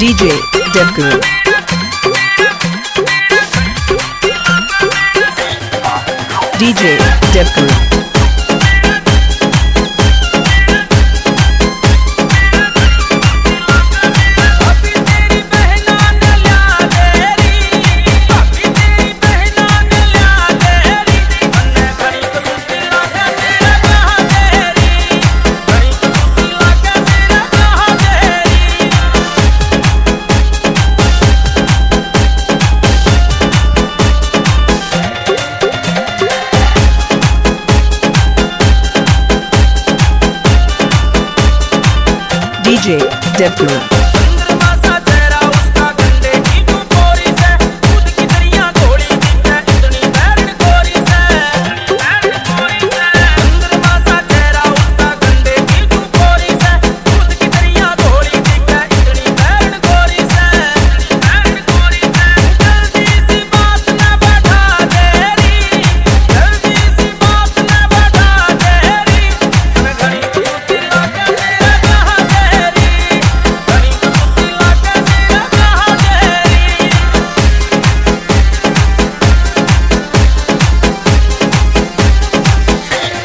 DJ Dev Guru. DJ Dev Guru. J. Dev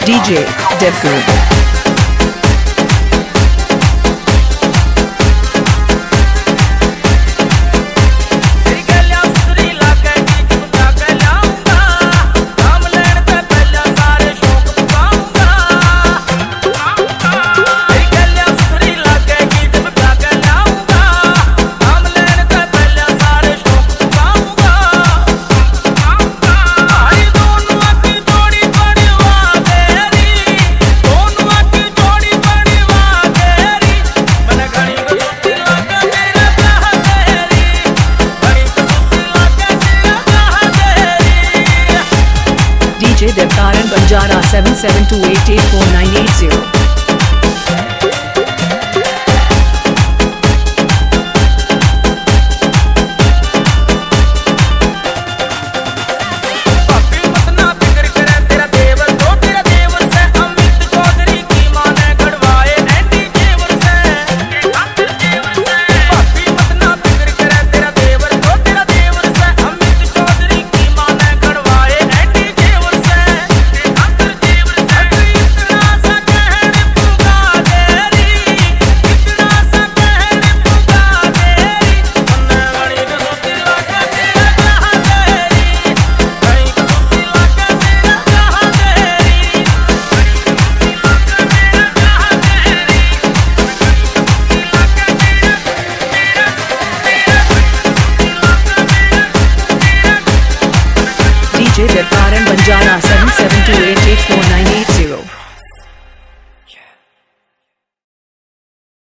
DJ Devgur. Devkaran Banjara 7728849880. बन जाना सेवन सेवन